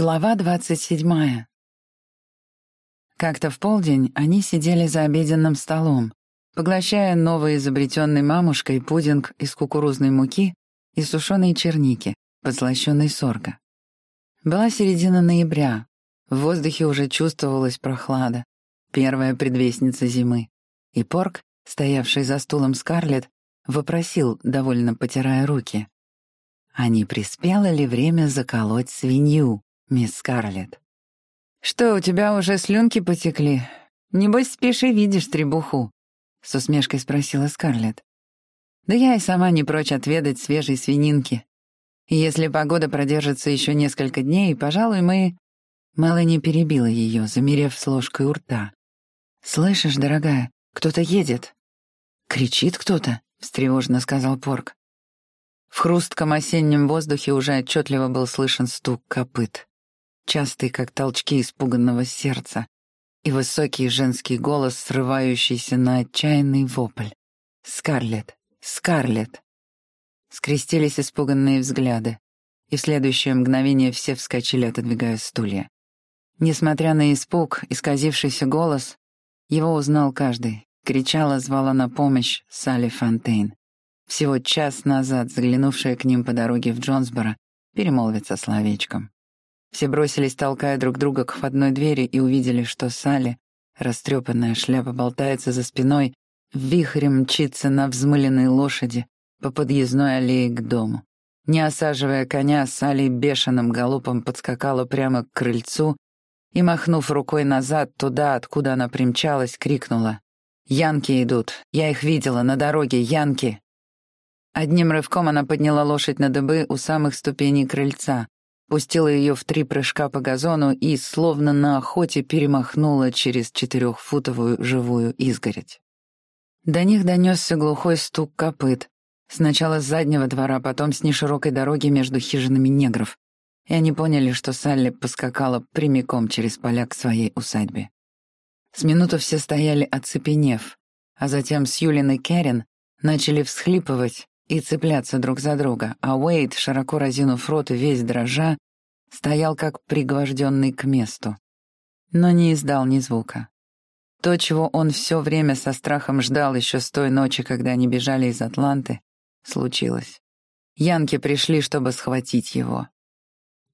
Глава двадцать седьмая. Как-то в полдень они сидели за обеденным столом, поглощая новоизобретенный мамушкой пудинг из кукурузной муки и сушеной черники, подслащенной сорга. Была середина ноября, в воздухе уже чувствовалась прохлада, первая предвестница зимы, и Порк, стоявший за стулом Скарлетт, вопросил, довольно потирая руки. «А не приспело ли время заколоть свинью?» Мисс Скарлетт. «Что, у тебя уже слюнки потекли? Небось, спишь и видишь требуху?» — с усмешкой спросила Скарлетт. «Да я и сама не прочь отведать свежей свининки. Если погода продержится еще несколько дней, пожалуй, мы...» Мелани перебила ее, замерев с ложкой у рта. «Слышишь, дорогая, кто-то едет». «Кричит кто-то», — встревоженно сказал Порк. В хрустком осеннем воздухе уже отчетливо был слышен стук копыт частый, как толчки испуганного сердца, и высокий женский голос, срывающийся на отчаянный вопль. «Скарлетт! Скарлетт!» Скрестились испуганные взгляды, и в следующее мгновение все вскочили, отодвигая стулья. Несмотря на испуг, исказившийся голос, его узнал каждый. Кричала, звала на помощь Салли Фонтейн. Всего час назад заглянувшая к ним по дороге в Джонсборо перемолвится словечком. Все бросились, толкая друг друга к входной двери, и увидели, что Салли, растрепанная шляпа болтается за спиной, вихрем мчится на взмыленной лошади по подъездной аллее к дому. Не осаживая коня, Салли бешеным галопом подскакала прямо к крыльцу и, махнув рукой назад, туда, откуда она примчалась, крикнула. «Янки идут! Я их видела на дороге, янки!» Одним рывком она подняла лошадь на дыбы у самых ступеней крыльца, пустила ее в три прыжка по газону и, словно на охоте, перемахнула через четырехфутовую живую изгородь. До них донесся глухой стук копыт, сначала с заднего двора, потом с неширокой дороги между хижинами негров, и они поняли, что Салли поскакала прямиком через поля к своей усадьбе. С минуту все стояли оцепенев, а затем Сьюлин и Кэрин начали всхлипывать и цепляться друг за друга, а Уэйд, широко разинув рот и весь дрожа, стоял как пригвожденный к месту. Но не издал ни звука. То, чего он все время со страхом ждал еще с той ночи, когда они бежали из Атланты, случилось. Янки пришли, чтобы схватить его.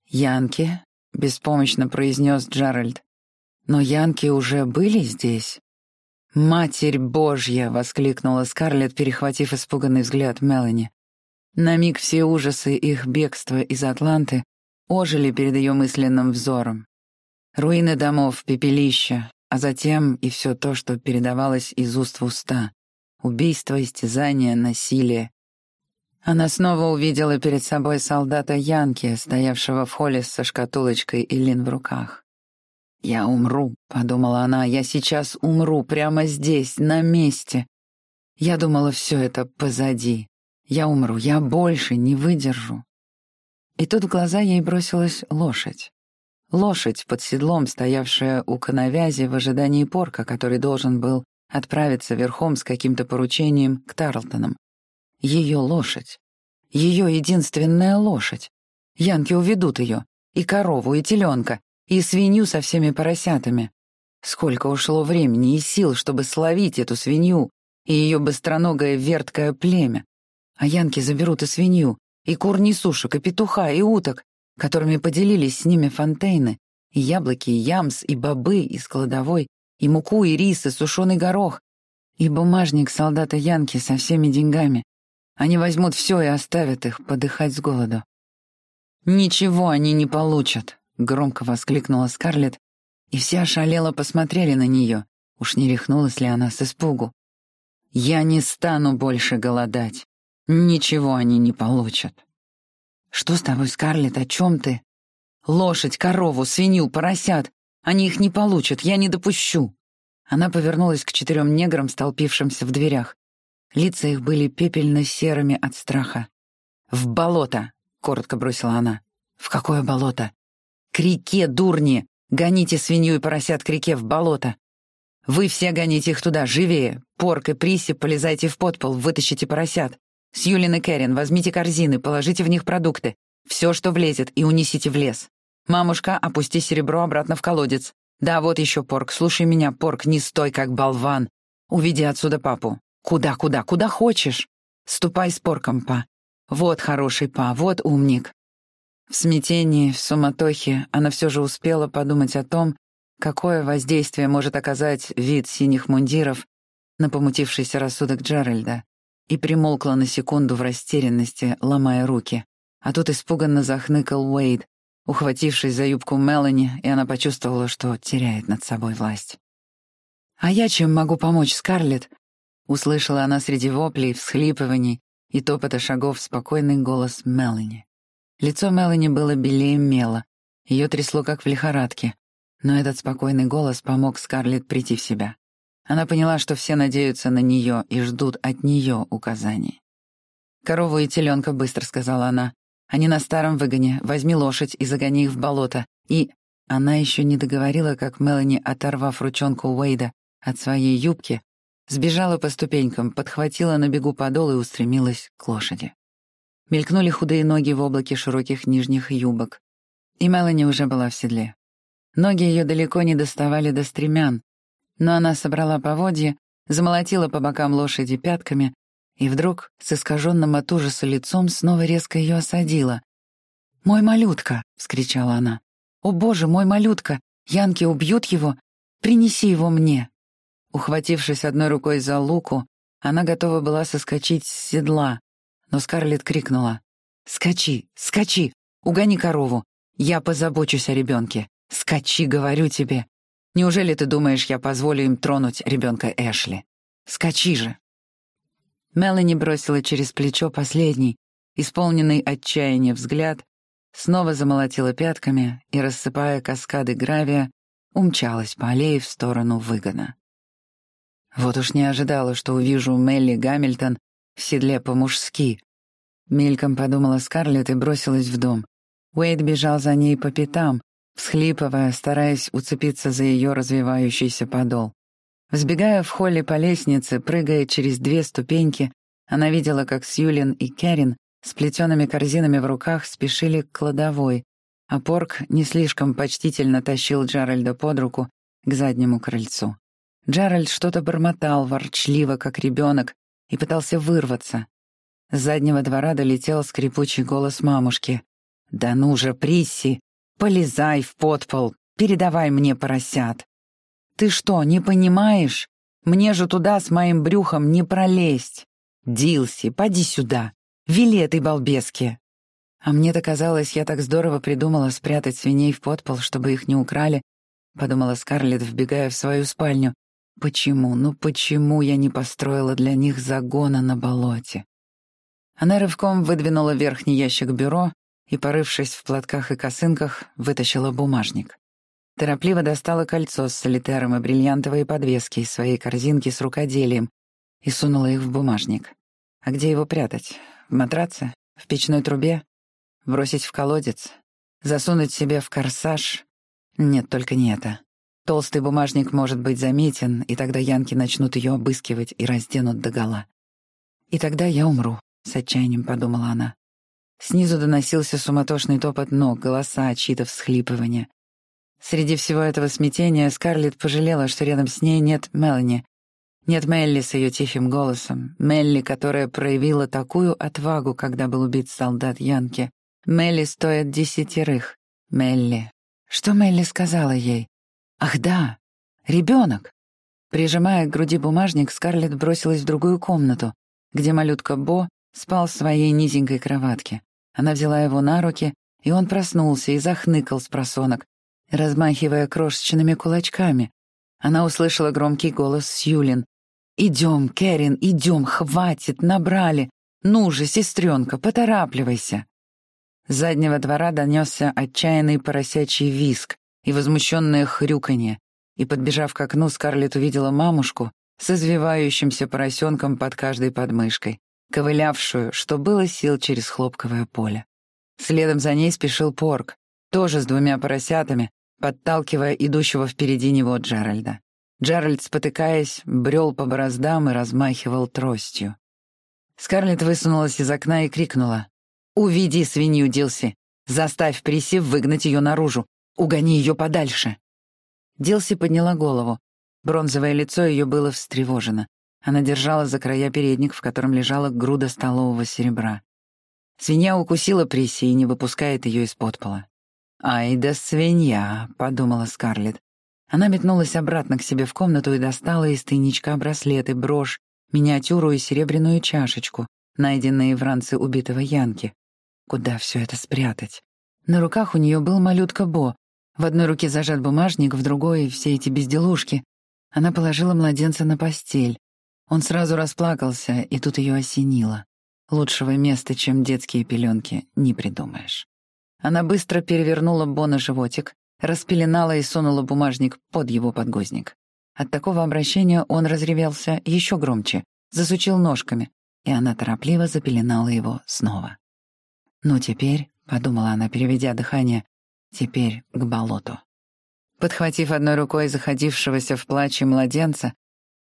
«Янки?» — беспомощно произнес Джеральд. «Но Янки уже были здесь?» «Матерь Божья!» — воскликнула Скарлетт, перехватив испуганный взгляд Мелани. На миг все ужасы их бегства из Атланты ожили перед ее мысленным взором. Руины домов, пепелища, а затем и все то, что передавалось из уст в уста. Убийство, истязание, насилие. Она снова увидела перед собой солдата Янки, стоявшего в холле со шкатулочкой и лин в руках. «Я умру», — подумала она, — «я сейчас умру прямо здесь, на месте». Я думала, все это позади. Я умру, я больше не выдержу. И тут в глаза ей бросилась лошадь. Лошадь под седлом, стоявшая у коновязи в ожидании порка, который должен был отправиться верхом с каким-то поручением к Тарлтонам. Ее лошадь. Ее единственная лошадь. Янки уведут ее. И корову, и теленка, и свинью со всеми поросятами. Сколько ушло времени и сил, чтобы словить эту свинью и ее быстроногое верткое племя. А янки заберут и свинью, и кур несушек, и петуха, и уток, которыми поделились с ними фонтейны, и яблоки, и ямс, и бобы, и складовой, и муку, и рис, и сушеный горох, и бумажник солдата Янки со всеми деньгами. Они возьмут все и оставят их подыхать с голоду. Ничего они не получат. — громко воскликнула Скарлетт, и все ошалело посмотрели на нее. Уж не рехнулась ли она с испугу? «Я не стану больше голодать. Ничего они не получат». «Что с тобой, Скарлетт, о чем ты?» «Лошадь, корову, свинью, поросят. Они их не получат, я не допущу». Она повернулась к четырем неграм, столпившимся в дверях. Лица их были пепельно-серыми от страха. «В болото!» — коротко бросила она. «В какое болото?» «К реке, дурни! Гоните свинью и поросят к реке в болото! Вы все гоните их туда, живее! Порк и Приси, полезайте в подпол, вытащите поросят! Сьюлин и Кэрин, возьмите корзины, положите в них продукты, все, что влезет, и унесите в лес. «Мамушка, опусти серебро обратно в колодец. Да, вот еще Порк, слушай меня, Порк, не стой, как болван. Уведи отсюда папу. Куда, куда, куда хочешь. Ступай с Порком, па. Вот хороший па, вот умник». В смятении, в суматохе она все же успела подумать о том, какое воздействие может оказать вид синих мундиров на помутившийся рассудок Джеральда, и примолкла на секунду в растерянности, ломая руки. А тут испуганно захныкал Уэйд, ухватившись за юбку Мелани, и она почувствовала, что теряет над собой власть. «А я чем могу помочь, Скарлетт?» Услышала она среди воплей, всхлипываний и топота шагов спокойный голос Мелани. Лицо Мелани было белее мела, ее трясло как в лихорадке, но этот спокойный голос помог Скарлетт прийти в себя. Она поняла, что все надеются на нее и ждут от нее указаний. «Корову и теленка», — быстро сказала она. «Они на старом выгоне. Возьми лошадь и загони их в болото. И...» Она еще не договорила, как Мелани, оторвав ручонку Уэйда от своей юбки, сбежала по ступенькам, подхватила на бегу подол и устремилась к лошади. Мелькнули худые ноги в облаке широких нижних юбок. И Мелани уже была в седле. Ноги ее далеко не доставали до стремян, но она собрала поводья, замолотила по бокам лошади пятками и вдруг, с искаженным от ужаса лицом, снова резко ее осадила. «Мой малютка!» — вскричала она. «О, боже, мой малютка! Янки убьют его! Принеси его мне!» Ухватившись одной рукой за луку, она готова была соскочить с седла, но Скарлетт крикнула. «Скачи, скачи! Угони корову! Я позабочусь о ребенке! Скачи, говорю тебе! Неужели ты думаешь, я позволю им тронуть ребенка Эшли? Скачи же!» Мелани бросила через плечо последний, исполненный отчаяния взгляд, снова замолотила пятками и, рассыпая каскады гравия, умчалась по аллее в сторону выгона. Вот уж не ожидала, что увижу Мелли Гамильтон в седле по-мужски. Мельком подумала Скарлетт и бросилась в дом. Уэйд бежал за ней по пятам, всхлипывая, стараясь уцепиться за ее развивающийся подол. Взбегая в холле по лестнице, прыгая через две ступеньки, она видела, как Сьюлин и Керин с плетеными корзинами в руках спешили к кладовой, а Порк не слишком почтительно тащил Джеральда под руку к заднему крыльцу. Джеральд что-то бормотал, ворчливо, как ребенок, и пытался вырваться. С заднего двора долетел скрипучий голос мамушки. «Да ну же, Присси, Полезай в подпол, передавай мне поросят. Ты что, не понимаешь? Мне же туда с моим брюхом не пролезть. Дилси, поди сюда. Вели этой балбеске. А мне-то казалось, я так здорово придумала спрятать свиней в подпол, чтобы их не украли, подумала Скарлетт, вбегая в свою спальню. Почему, ну почему я не построила для них загона на болоте? Она рывком выдвинула верхний ящик бюро и, порывшись в платках и косынках, вытащила бумажник. Торопливо достала кольцо с солитером и бриллиантовые подвески из своей корзинки с рукоделием и сунула их в бумажник. А где его прятать? В матраце? В печной трубе? Бросить в колодец? Засунуть себе в корсаж? Нет, только не это. Толстый бумажник может быть заметен, и тогда янки начнут ее обыскивать и разденут догола. И тогда я умру, с отчаянием подумала она. Снизу доносился суматошный топот ног, голоса, чьи-то всхлипывания. Среди всего этого смятения Скарлетт пожалела, что рядом с ней нет Мелани. Нет Мелли с ее тихим голосом. Мелли, которая проявила такую отвагу, когда был убит солдат Янки. Мелли стоит десятерых. Мелли. Что Мелли сказала ей? Ах да, ребенок. Прижимая к груди бумажник, Скарлетт бросилась в другую комнату, где малютка Бо спал в своей низенькой кроватке. Она взяла его на руки, и он проснулся и захныкал с просонок, размахивая крошечными кулачками. Она услышала громкий голос Сьюлин. «Идем, Кэрин, идем, хватит, набрали! Ну же, сестренка, поторапливайся!» С заднего двора донесся отчаянный поросячий виск и возмущенное хрюканье, и, подбежав к окну, Скарлетт увидела мамушку с извивающимся поросенком под каждой подмышкой ковылявшую, что было сил через хлопковое поле. Следом за ней спешил Порк, тоже с двумя поросятами, подталкивая идущего впереди него Джеральда. Джеральд, спотыкаясь, брел по бороздам и размахивал тростью. Скарлетт высунулась из окна и крикнула. «Уведи свинью, Дилси! Заставь Присив выгнать ее наружу. Угони ее подальше. Дилси подняла голову. Бронзовое лицо ее было встревожено. Она держала за края передник, в котором лежала груда столового серебра. Свинья укусила Приси и не выпускает ее из-под пола. «Ай да свинья», — подумала Скарлетт. Она метнулась обратно к себе в комнату и достала из тайничка браслеты, брошь, миниатюру и серебряную чашечку, найденные в ранце убитого Янки. Куда все это спрятать? На руках у нее был малютка Бо. В одной руке зажат бумажник, в другой — все эти безделушки. Она положила младенца на постель. Он сразу расплакался, и тут ее осенило. Лучшего места, чем детские пеленки, не придумаешь. Она быстро перевернула Бо на животик, распеленала и сунула бумажник под его подгузник. От такого обращения он разревелся еще громче, засучил ножками, и она торопливо запеленала его снова. «Ну теперь», — подумала она, переведя дыхание, — «теперь к болоту». Подхватив одной рукой заходившегося в плаче младенца,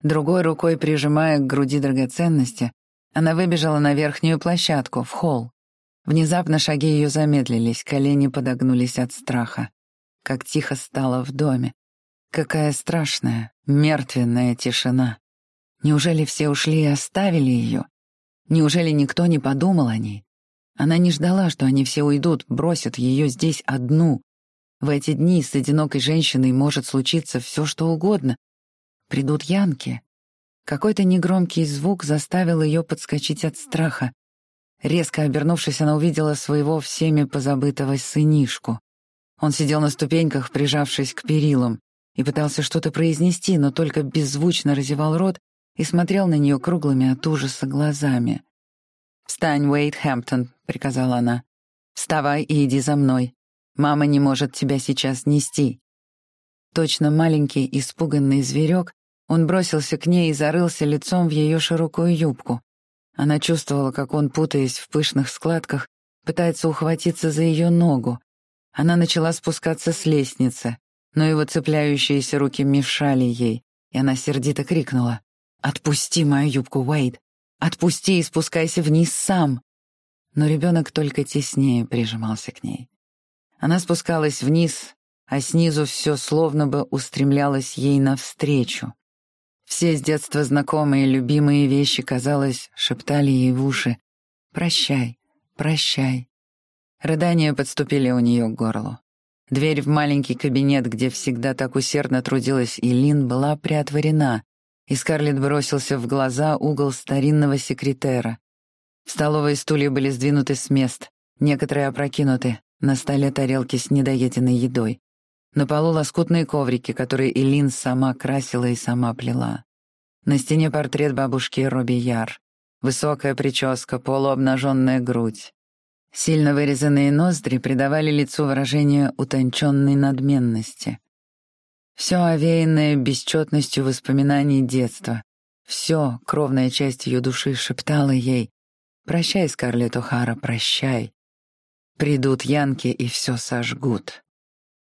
другой рукой прижимая к груди драгоценности, она выбежала на верхнюю площадку, в холл. Внезапно шаги ее замедлились, колени подогнулись от страха. Как тихо стало в доме. Какая страшная, мертвенная тишина. Неужели все ушли и оставили ее? Неужели никто не подумал о ней? Она не ждала, что они все уйдут, бросят ее здесь одну. В эти дни с одинокой женщиной может случиться все, что угодно. Придут янки. Какой-то негромкий звук заставил ее подскочить от страха. Резко обернувшись, она увидела своего всеми позабытого сынишку. Он сидел на ступеньках, прижавшись к перилам, и пытался что-то произнести, но только беззвучно разевал рот и смотрел на нее круглыми от ужаса глазами. «Встань, Уэйд Хэмптон», — приказала она. «Вставай и иди за мной. Мама не может тебя сейчас нести». Точно маленький испуганный зверек, он бросился к ней и зарылся лицом в ее широкую юбку. Она чувствовала, как он, путаясь в пышных складках, пытается ухватиться за ее ногу. Она начала спускаться с лестницы, но его цепляющиеся руки мешали ей, и она сердито крикнула. «Отпусти мою юбку, Уэйд! Отпусти и спускайся вниз сам!» Но ребенок только теснее прижимался к ней. Она спускалась вниз, а снизу все словно бы устремлялось ей навстречу. Все с детства знакомые, любимые вещи, казалось, шептали ей в уши «Прощай, прощай». Рыдания подступили у нее к горлу. Дверь в маленький кабинет, где всегда так усердно трудилась Илин, была приотворена, и Скарлетт бросился в глаза угол старинного секретера. В столовой стулья были сдвинуты с мест, некоторые опрокинуты, на столе тарелки с недоеденной едой. На полу лоскутные коврики, которые Илин сама красила и сама плела. На стене портрет бабушки Робби Яр. Высокая прическа, полуобнаженная грудь. Сильно вырезанные ноздри придавали лицу выражение утонченной надменности. Все овеянное бесчетностью воспоминаний детства. Все, кровная часть ее души, шептала ей «Прощай, Скарлетт О'Хара, прощай». Придут янки и все сожгут.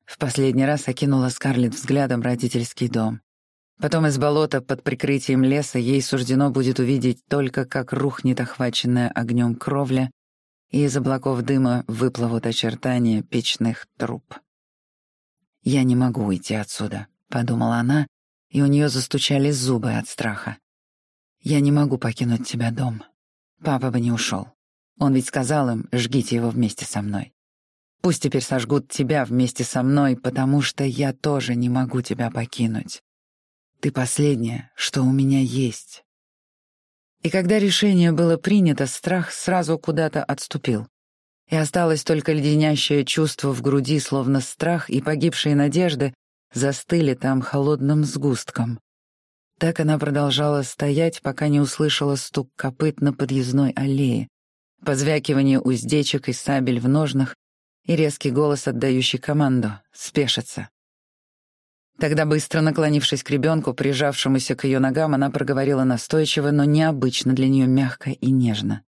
В последний раз окинула Скарлетт взглядом родительский дом. Потом из болота под прикрытием леса ей суждено будет увидеть только, как рухнет охваченная огнем кровля, и из облаков дыма выплывут очертания печных труб. «Я не могу уйти отсюда», — подумала она, и у нее застучали зубы от страха. «Я не могу покинуть тебя, дом. Папа бы не ушел. Он ведь сказал им, жгите его вместе со мной. Пусть теперь сожгут тебя вместе со мной, потому что я тоже не могу тебя покинуть. Ты последняя, что у меня есть». И когда решение было принято, страх сразу куда-то отступил. И осталось только леденящее чувство в груди, словно страх и погибшие надежды застыли там холодным сгустком. Так она продолжала стоять, пока не услышала стук копыт на подъездной аллее, позвякивание уздечек и сабель в ножнах и резкий голос, отдающий команду «Спешиться». Тогда, быстро наклонившись к ребенку, прижавшемуся к ее ногам, она проговорила настойчиво, но необычно для нее мягко и нежно.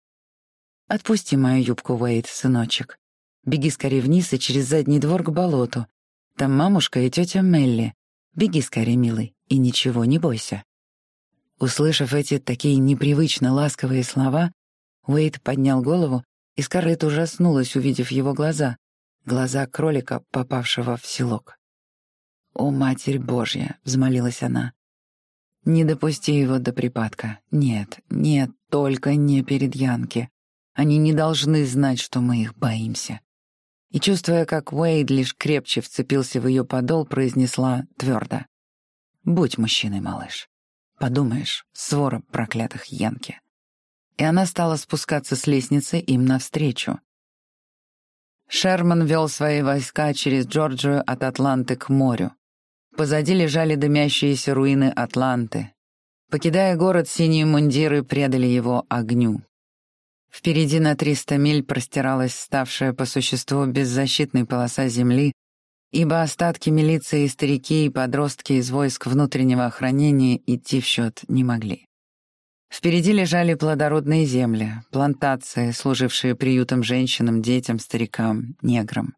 «Отпусти мою юбку, Уэйд, сыночек. Беги скорее вниз и через задний двор к болоту. Там мамушка и тетя Мелли. Беги скорее, милый, и ничего не бойся». Услышав эти такие непривычно ласковые слова, Уэйд поднял голову, и Скарлетт ужаснулась, увидев его глаза. глаза кролика, попавшего в селок. «О, Матерь Божья!» — взмолилась она. «Не допусти его до припадка. Нет, нет, только не перед Янки. Они не должны знать, что мы их боимся». И, чувствуя, как Уэйд лишь крепче вцепился в ее подол, произнесла твердо. «Будь мужчиной, малыш. Подумаешь, свора проклятых Янки». И она стала спускаться с лестницы им навстречу. Шерман вел свои войска через Джорджию от Атланты к морю. Позади лежали дымящиеся руины Атланты. Покидая город, синие мундиры предали его огню. Впереди на 300 миль простиралась ставшая по существу беззащитной полоса земли, ибо остатки милиции, старики и подростки из войск внутреннего охранения идти в счет не могли. Впереди лежали плодородные земли, плантации, служившие приютом женщинам, детям, старикам, неграм.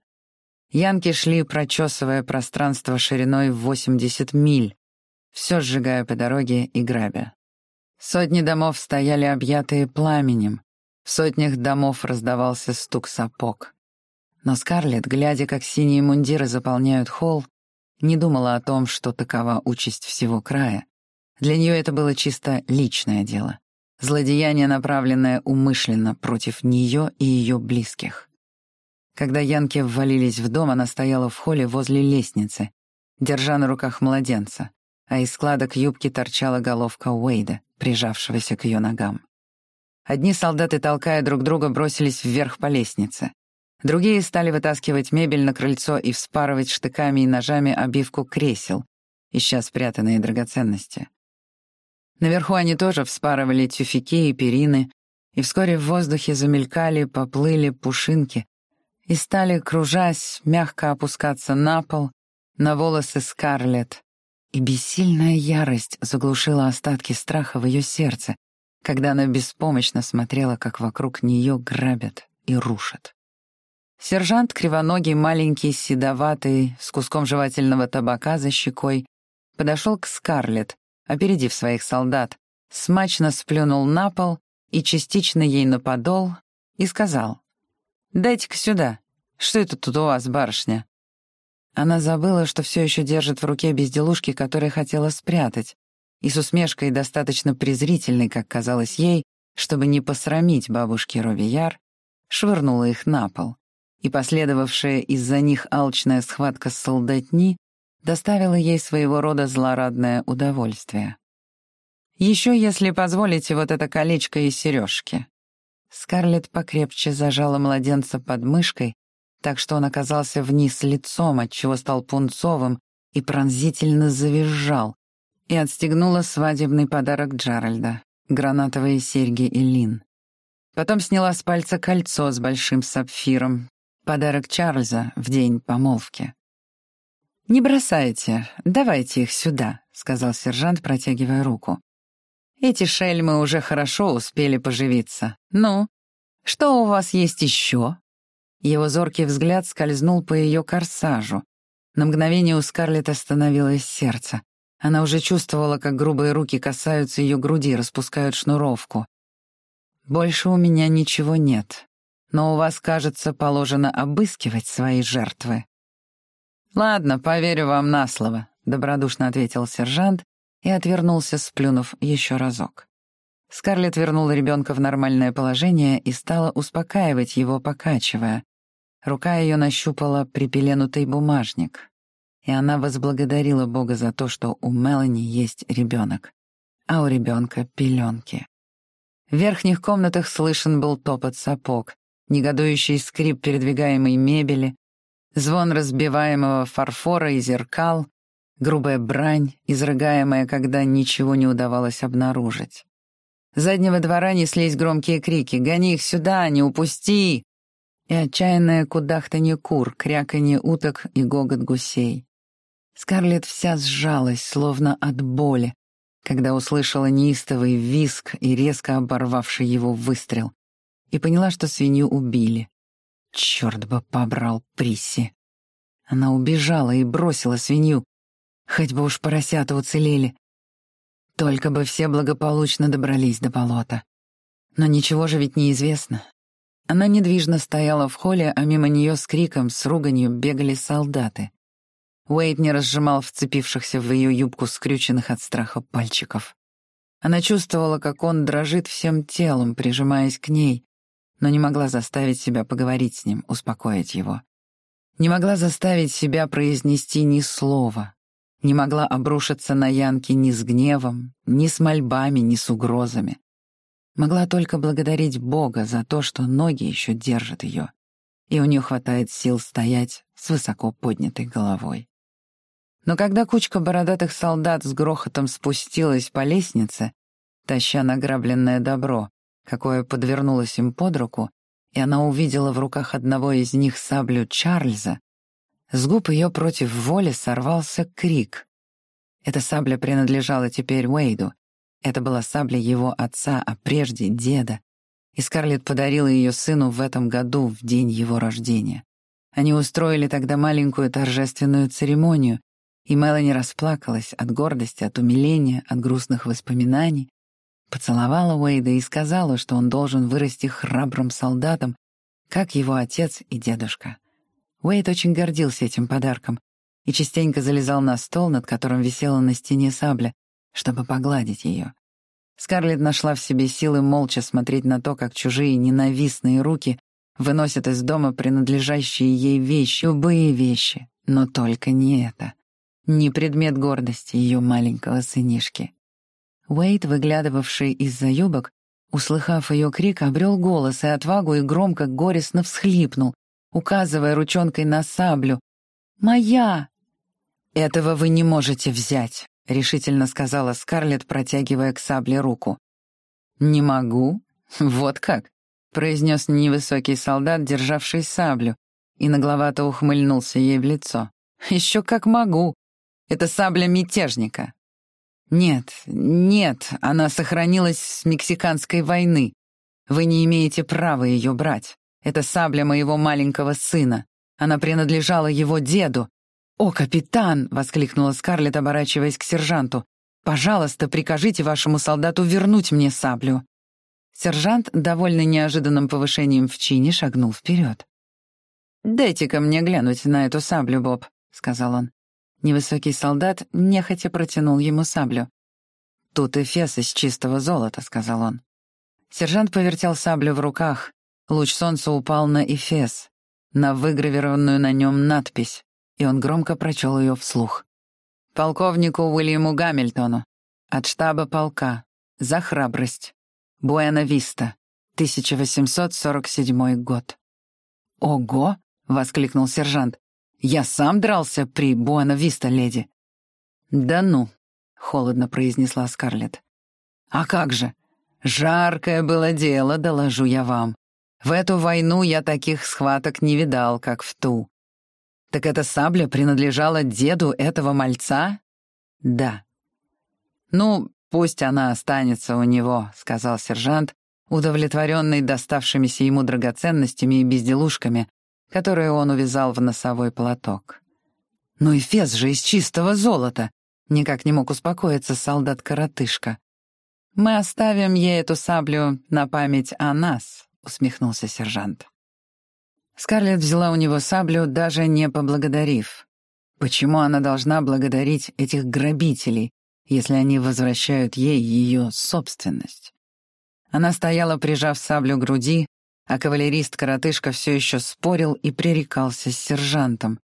Янки шли, прочесывая пространство шириной в 80 миль, все сжигая по дороге и грабя. Сотни домов стояли объятые пламенем, в сотнях домов раздавался стук сапог. Но Скарлетт, глядя, как синие мундиры заполняют холл, не думала о том, что такова участь всего края. Для нее это было чисто личное дело. Злодеяние, направленное умышленно против нее и ее близких. Когда Янки ввалились в дом, она стояла в холле возле лестницы, держа на руках младенца, а из складок юбки торчала головка Уэйда, прижавшегося к ее ногам. Одни солдаты, толкая друг друга, бросились вверх по лестнице. Другие стали вытаскивать мебель на крыльцо и вспарывать штыками и ножами обивку кресел, ища спрятанные драгоценности. Наверху они тоже вспарывали тюфяки и перины, и вскоре в воздухе замелькали, поплыли пушинки, и стали, кружась, мягко опускаться на пол, на волосы Скарлетт. И бессильная ярость заглушила остатки страха в ее сердце, когда она беспомощно смотрела, как вокруг нее грабят и рушат. Сержант, кривоногий, маленький, седоватый, с куском жевательного табака за щекой, подошел к Скарлетт, опередив своих солдат, смачно сплюнул на пол и частично ей на подол и сказал «Дайте-ка сюда. Что это тут у вас, барышня?» Она забыла, что все еще держит в руке безделушки, которые хотела спрятать, и с усмешкой, достаточно презрительной, как казалось ей, чтобы не посрамить бабушки Ровияр, швырнула их на пол, и последовавшая из-за них алчная схватка с солдатни доставила ей своего рода злорадное удовольствие. Еще если позволите вот это колечко и сережки. Скарлетт покрепче зажала младенца под мышкой, так что он оказался вниз лицом, отчего стал пунцовым и пронзительно завизжал, и отстегнула свадебный подарок Джеральда — гранатовые серьги и лин. Потом сняла с пальца кольцо с большим сапфиром, подарок Чарльза в день помолвки. «Не бросайте, давайте их сюда», — сказал сержант, протягивая руку. Эти шельмы уже хорошо успели поживиться. Ну, что у вас есть еще?» Его зоркий взгляд скользнул по ее корсажу. На мгновение у Скарлетт остановилось сердце. Она уже чувствовала, как грубые руки касаются ее груди, распускают шнуровку. «Больше у меня ничего нет, но у вас, кажется, положено обыскивать свои жертвы». «Ладно, поверю вам на слово», — добродушно ответил сержант и отвернулся, сплюнув еще разок. Скарлетт вернула ребенка в нормальное положение и стала успокаивать его, покачивая. Рука ее нащупала припеленутый бумажник, и она возблагодарила Бога за то, что у Мелани есть ребенок, а у ребенка пеленки. В верхних комнатах слышен был топот сапог, негодующий скрип передвигаемой мебели, звон разбиваемого фарфора и зеркал, грубая брань, изрыгаемая, когда ничего не удавалось обнаружить. С заднего двора неслись громкие крики «Гони их сюда, не упусти!» и отчаянное кудахтанье кур, кряканье уток и гогот гусей. Скарлетт вся сжалась, словно от боли, когда услышала неистовый виск и резко оборвавший его выстрел, и поняла, что свинью убили. Черт бы побрал Присси. Она убежала и бросила свинью, Хоть бы уж поросята уцелели. Только бы все благополучно добрались до болота. Но ничего же ведь неизвестно. Она недвижно стояла в холле, а мимо нее с криком, с руганью бегали солдаты. Уэйд не разжимал вцепившихся в ее юбку скрюченных от страха пальчиков. Она чувствовала, как он дрожит всем телом, прижимаясь к ней, но не могла заставить себя поговорить с ним, успокоить его. Не могла заставить себя произнести ни слова, не могла обрушиться на Янки ни с гневом, ни с мольбами, ни с угрозами. Могла только благодарить Бога за то, что ноги еще держат ее, и у нее хватает сил стоять с высоко поднятой головой. Но когда кучка бородатых солдат с грохотом спустилась по лестнице, таща награбленное добро, какое подвернулось им под руку, и она увидела в руках одного из них саблю Чарльза, с губ ее против воли сорвался крик. Эта сабля принадлежала теперь Уэйду. Это была сабля его отца, а прежде — деда. И Скарлетт подарила ее сыну в этом году, в день его рождения. Они устроили тогда маленькую торжественную церемонию, и Мелани расплакалась от гордости, от умиления, от грустных воспоминаний, поцеловала Уэйда и сказала, что он должен вырасти храбрым солдатом, как его отец и дедушка. Уэйд очень гордился этим подарком и частенько залезал на стол, над которым висела на стене сабля, чтобы погладить ее. Скарлетт нашла в себе силы молча смотреть на то, как чужие ненавистные руки выносят из дома принадлежащие ей вещи, любые вещи, но только не это не предмет гордости ее маленького сынишки. Уэйд, выглядывавший из-за юбок, услыхав ее крик, обрел голос и отвагу и громко горестно всхлипнул, указывая ручонкой на саблю. «Моя!» «Этого вы не можете взять», — решительно сказала Скарлетт, протягивая к сабле руку. «Не могу? Вот как?» — произнес невысокий солдат, державший саблю, и нагловато ухмыльнулся ей в лицо. «Еще как могу. Это сабля мятежника. Нет, нет, она сохранилась с Мексиканской войны. Вы не имеете права ее брать. Это сабля моего маленького сына. Она принадлежала его деду. «О, капитан!» — воскликнула Скарлетт, оборачиваясь к сержанту. «Пожалуйста, прикажите вашему солдату вернуть мне саблю». Сержант, довольный неожиданным повышением в чине, шагнул вперед. «Дайте-ка мне глянуть на эту саблю, Боб», — сказал он. Невысокий солдат нехотя протянул ему саблю. «Тут эфес из чистого золота», — сказал он. Сержант повертел саблю в руках. Луч солнца упал на эфес, на выгравированную на нем надпись, и он громко прочел ее вслух. «Полковнику Уильяму Гамильтону. От штаба полка. За храбрость. Буэна-Виста. 1847 год». «Ого!» — воскликнул сержант. Я сам дрался при Буэна-Виста, леди». «Да ну», — холодно произнесла Скарлетт. «А как же? Жаркое было дело, доложу я вам. В эту войну я таких схваток не видал, как в ту. Так эта сабля принадлежала деду этого мальца? Да. Ну, пусть она останется у него, сказал сержант, удовлетворенный доставшимися ему драгоценностями и безделушками, которые он увязал в носовой платок. «Ну и фес же из чистого золота!» — никак не мог успокоиться солдат-коротышка. «Мы оставим ей эту саблю на память о нас», — усмехнулся сержант. Скарлетт взяла у него саблю, даже не поблагодарив. Почему она должна благодарить этих грабителей, если они возвращают ей ее собственность? Она стояла, прижав саблю к груди, а кавалерист-коротышка все еще спорил и пререкался с сержантом.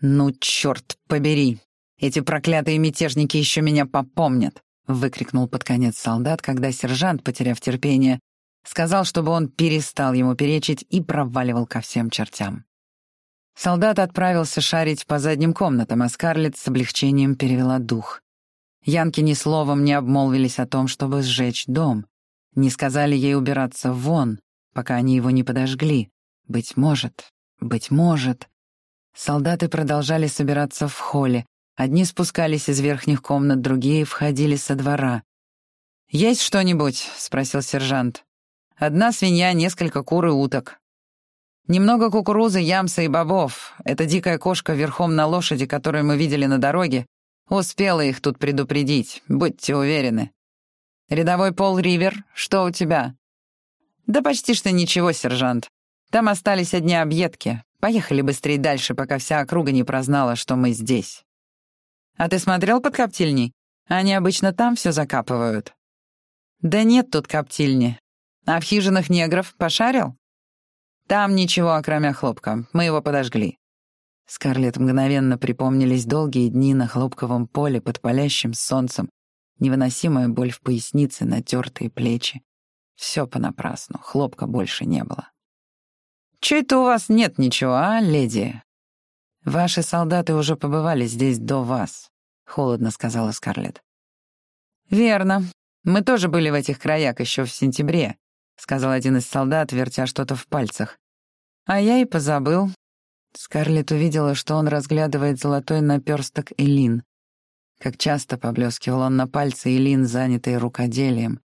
«Ну, черт побери! Эти проклятые мятежники еще меня попомнят!» — выкрикнул под конец солдат, когда сержант, потеряв терпение, сказал, чтобы он перестал ему перечить и проваливал ко всем чертям. Солдат отправился шарить по задним комнатам, а Скарлетт с облегчением перевела дух. Янки ни словом не обмолвились о том, чтобы сжечь дом, не сказали ей убираться вон, пока они его не подожгли. Быть может, быть может. Солдаты продолжали собираться в холле. Одни спускались из верхних комнат, другие входили со двора. «Есть что-нибудь?» — спросил сержант. «Одна свинья, несколько кур и уток». «Немного кукурузы, ямса и бобов. Это дикая кошка верхом на лошади, которую мы видели на дороге. Успела их тут предупредить, будьте уверены». «Рядовой Пол Ривер, что у тебя?» «Да почти что ничего, сержант. Там остались одни объедки. Поехали быстрее дальше, пока вся округа не прознала, что мы здесь». «А ты смотрел под коптильней? Они обычно там все закапывают». «Да нет тут коптильни. А в хижинах негров пошарил?» «Там ничего, окромя хлопка. Мы его подожгли». Скарлетт мгновенно припомнились долгие дни на хлопковом поле под палящим солнцем, невыносимая боль в пояснице, натертые плечи. Все понапрасну, хлопка больше не было. «Чё это у вас нет ничего, а, леди?» «Ваши солдаты уже побывали здесь до вас», — холодно сказала Скарлетт. «Верно. Мы тоже были в этих краях еще в сентябре», — сказал один из солдат, вертя что-то в пальцах. «А я и позабыл». Скарлетт увидела, что он разглядывает золотой наперсток Элин. Как часто поблескивал он на пальце Элин, занятой рукоделием.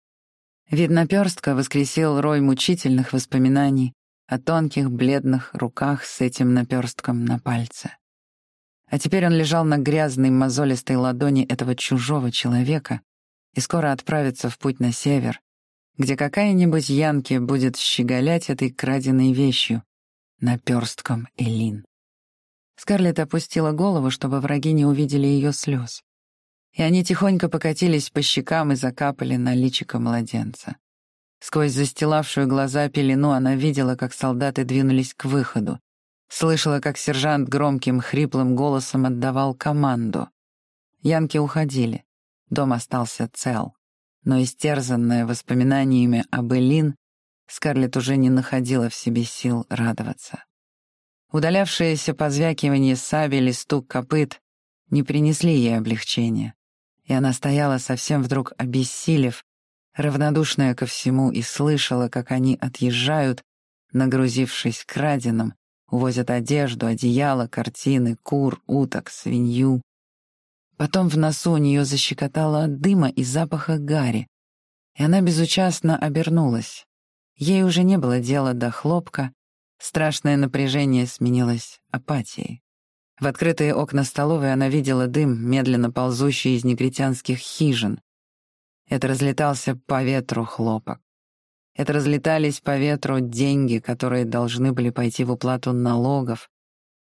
Вид наперстка воскресил рой мучительных воспоминаний о тонких бледных руках с этим наперстком на пальце. А теперь он лежал на грязной мозолистой ладони этого чужого человека и скоро отправится в путь на север, где какая-нибудь Янки будет щеголять этой краденой вещью, наперстком Элин. Скарлетт опустила голову, чтобы враги не увидели ее слез и они тихонько покатились по щекам и закапали на личико младенца. Сквозь застилавшую глаза пелену она видела, как солдаты двинулись к выходу. Слышала, как сержант громким, хриплым голосом отдавал команду. Янки уходили. Дом остался цел. Но истерзанная воспоминаниями об Элин, Скарлетт уже не находила в себе сил радоваться. Удалявшиеся позвякивание сабель и стук копыт не принесли ей облегчения и она стояла совсем вдруг обессилев, равнодушная ко всему, и слышала, как они отъезжают, нагрузившись краденым, увозят одежду, одеяло, картины, кур, уток, свинью. Потом в носу у нее защекотало от дыма и запаха гари, и она безучастно обернулась. Ей уже не было дела до хлопка, страшное напряжение сменилось апатией. В открытые окна столовой она видела дым, медленно ползущий из негритянских хижин. Это разлетался по ветру хлопок. Это разлетались по ветру деньги, которые должны были пойти в уплату налогов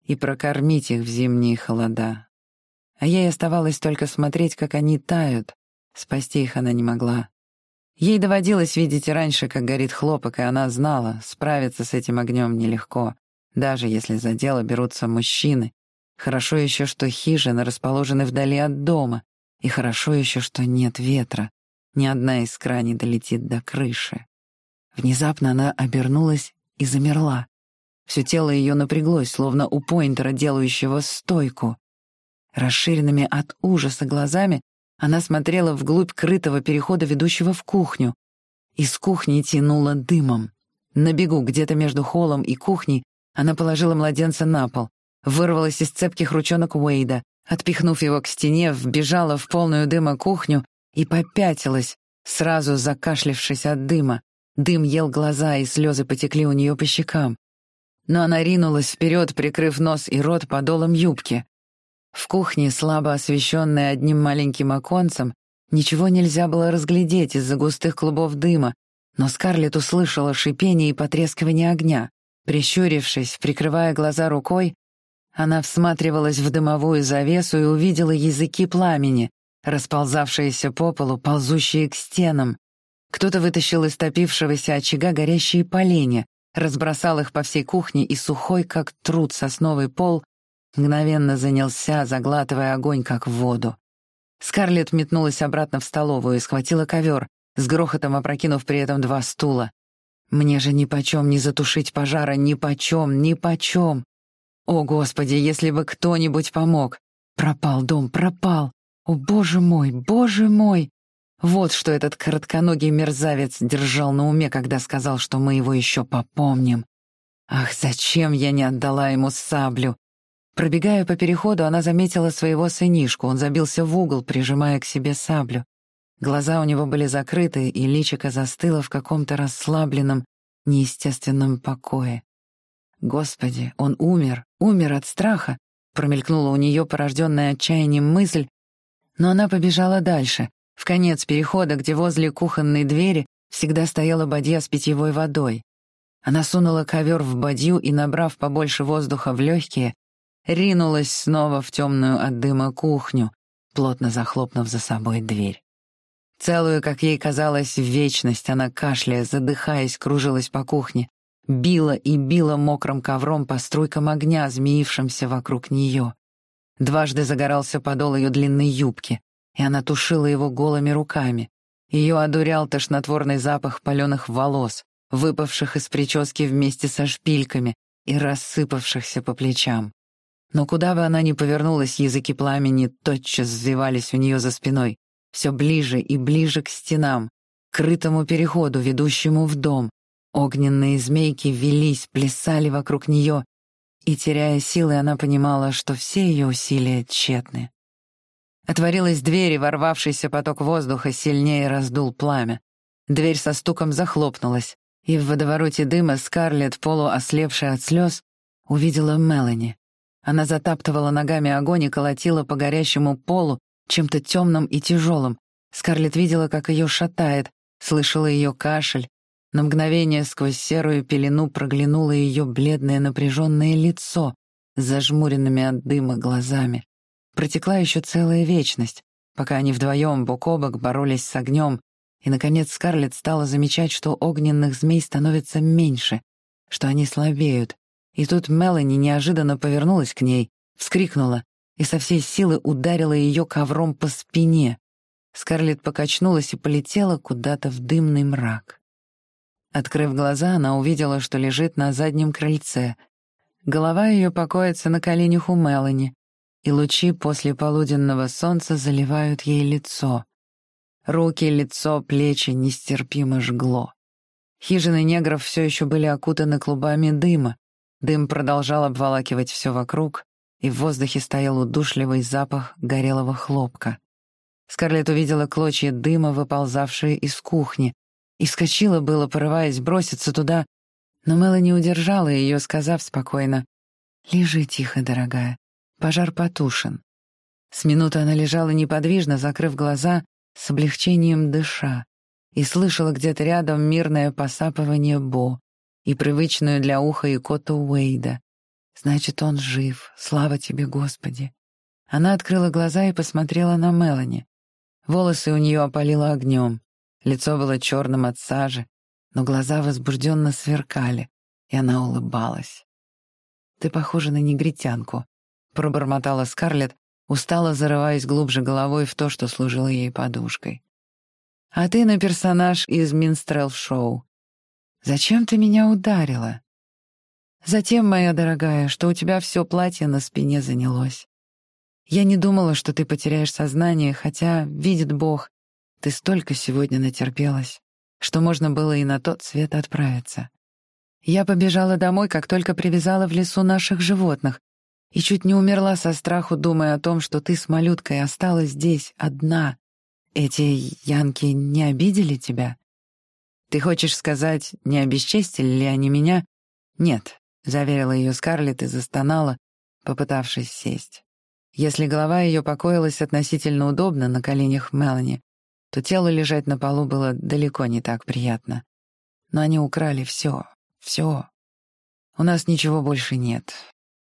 и прокормить их в зимние холода. А ей оставалось только смотреть, как они тают. Спасти их она не могла. Ей доводилось видеть раньше, как горит хлопок, и она знала, справиться с этим огнем нелегко, даже если за дело берутся мужчины, Хорошо еще, что хижины расположены вдали от дома, и хорошо еще, что нет ветра. Ни одна искра не долетит до крыши. Внезапно она обернулась и замерла. Все тело ее напряглось, словно у поинтера, делающего стойку. Расширенными от ужаса глазами она смотрела вглубь крытого перехода, ведущего в кухню. Из кухни тянуло дымом. На бегу, где-то между холлом и кухней, она положила младенца на пол вырвалась из цепких ручонок Уэйда, отпихнув его к стене, вбежала в полную дыма кухню и попятилась, сразу закашлившись от дыма. Дым ел глаза, и слезы потекли у нее по щекам. Но она ринулась вперед, прикрыв нос и рот подолом юбки. В кухне, слабо освещенной одним маленьким оконцем, ничего нельзя было разглядеть из-за густых клубов дыма, но Скарлетт услышала шипение и потрескивание огня. Прищурившись, прикрывая глаза рукой, она всматривалась в дымовую завесу и увидела языки пламени, расползавшиеся по полу, ползущие к стенам. Кто-то вытащил из топившегося очага горящие поленья, разбросал их по всей кухне, и сухой, как труд сосновый пол, мгновенно занялся, заглатывая огонь, как воду. Скарлетт метнулась обратно в столовую и схватила ковер, с грохотом опрокинув при этом два стула. «Мне же нипочем не затушить пожара, нипочем, нипочем!» О, Господи, если бы кто-нибудь помог! Пропал дом, пропал! О, Боже мой, Боже мой! Вот что этот коротконогий мерзавец держал на уме, когда сказал, что мы его еще попомним. Ах, зачем я не отдала ему саблю? Пробегая по переходу, она заметила своего сынишку. Он забился в угол, прижимая к себе саблю. Глаза у него были закрыты, и личико застыло в каком-то расслабленном, неестественном покое. Господи, он умер, умер от страха, промелькнула у нее порожденная отчаянием мысль, но она побежала дальше, в конец перехода, где возле кухонной двери Всегда стояла бадья с питьевой водой. Она сунула ковер в бадью и, набрав побольше воздуха в легкие, ринулась снова в темную от дыма кухню, плотно захлопнув за собой дверь. Целую, как ей казалось, вечность она, кашляя, задыхаясь, кружилась по кухне, била и била мокрым ковром по струйкам огня, змеившимся вокруг нее. Дважды загорался подол ее длинной юбки, и она тушила его голыми руками. Ее одурял тошнотворный запах паленых волос, выпавших из прически вместе со шпильками и рассыпавшихся по плечам. Но куда бы она ни повернулась, языки пламени тотчас взвивались у нее за спиной, все ближе и ближе к стенам, к крытому переходу, ведущему в дом. Огненные змейки велись, плясали вокруг нее, и, теряя силы, она понимала, что все ее усилия тщетны. Отворилась дверь, и ворвавшийся поток воздуха сильнее раздул пламя. Дверь со стуком захлопнулась, и в водовороте дыма Скарлетт, полуослепшая от слез, увидела Мелани. Она затаптывала ногами огонь и колотила по горящему полу, чем-то темным и тяжелым. Скарлетт видела, как ее шатает, слышала ее кашель. На мгновение сквозь серую пелену проглянуло ее бледное напряженное лицо с зажмуренными от дыма глазами. Протекла еще целая вечность, пока они вдвоем бок о бок боролись с огнем, и, наконец, Скарлетт стала замечать, что огненных змей становится меньше, что они слабеют. И тут Мелани неожиданно повернулась к ней, вскрикнула и со всей силы ударила ее ковром по спине. Скарлетт покачнулась и полетела куда-то в дымный мрак. Открыв глаза, она увидела, что лежит на заднем крыльце. Голова ее покоится на коленях у Мелани, и лучи после полуденного солнца заливают ей лицо. Руки, лицо, плечи нестерпимо жгло. Хижины негров все еще были окутаны клубами дыма. Дым продолжал обволакивать все вокруг, и в воздухе стоял удушливый запах горелого хлопка. Скарлетт увидела клочья дыма, выползавшие из кухни, и вскочила было, порываясь броситься туда, но Мелани удержала ее, сказав спокойно, «Лежи тихо, дорогая, пожар потушен». С минуты она лежала неподвижно, закрыв глаза, с облегчением дыша, и слышала где-то рядом мирное посапывание Бо и привычную для уха икоту Уэйда, Значит, он жив. Слава тебе, Господи. Она открыла глаза и посмотрела на Мелани. Волосы у нее опалило огнем. Лицо было черным от сажи, но глаза возбужденно сверкали, и она улыбалась. «Ты похожа на негритянку», — пробормотала Скарлетт, устало зарываясь глубже головой в то, что служило ей подушкой. «А ты на персонаж из Минстрел-шоу. Зачем ты меня ударила?» Затем, моя дорогая, что у тебя все платье на спине занялось. Я не думала, что ты потеряешь сознание, хотя, видит Бог, ты столько сегодня натерпелась, что можно было и на тот свет отправиться. Я побежала домой, как только привязала в лесу наших животных, и чуть не умерла со страху, думая о том, что ты с малюткой осталась здесь, одна. Эти янки не обидели тебя? Ты хочешь сказать, не обесчестили ли они меня? Нет, — заверила ее Скарлетт и застонала, попытавшись сесть. Если голова ее покоилась относительно удобно на коленях Мелани, то телу лежать на полу было далеко не так приятно. Но они украли все, все. У нас ничего больше нет.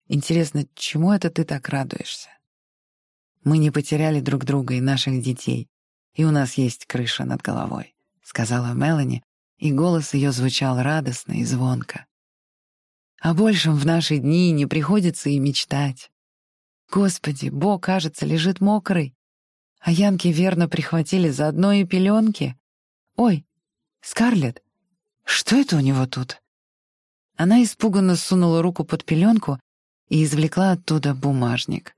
Интересно, чему это ты так радуешься? Мы не потеряли друг друга и наших детей, и у нас есть крыша над головой, — сказала Мелани, и голос ее звучал радостно и звонко. О большем в наши дни не приходится и мечтать. Господи, Бо, кажется, лежит мокрый. А Янки верно прихватили заодно и пеленки. Ой, Скарлетт, что это у него тут? Она испуганно сунула руку под пеленку и извлекла оттуда бумажник.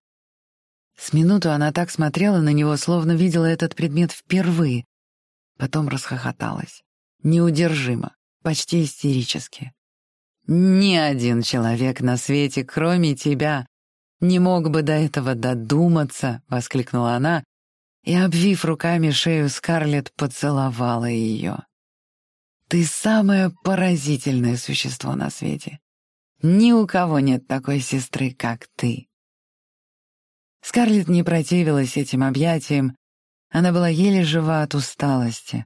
С минуту она так смотрела на него, словно видела этот предмет впервые. Потом расхохоталась. Неудержимо, почти истерически. Ни один человек на свете, кроме тебя, не мог бы до этого додуматься, — воскликнула она, и, обвив руками шею Скарлетт, поцеловала ее. Ты самое поразительное существо на свете. Ни у кого нет такой сестры, как ты. Скарлетт не противилась этим объятиям, она была еле жива от усталости.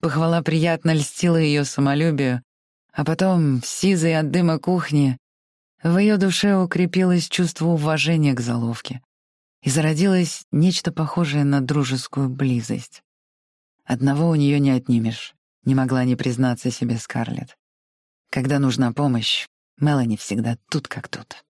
Похвала приятно льстила ее самолюбию, а потом, в сизой от дыма кухни, в ее душе укрепилось чувство уважения к заловке и зародилось нечто похожее на дружескую близость. Одного у нее не отнимешь, не могла не признаться себе Скарлетт. Когда нужна помощь, Мелани всегда тут как тут.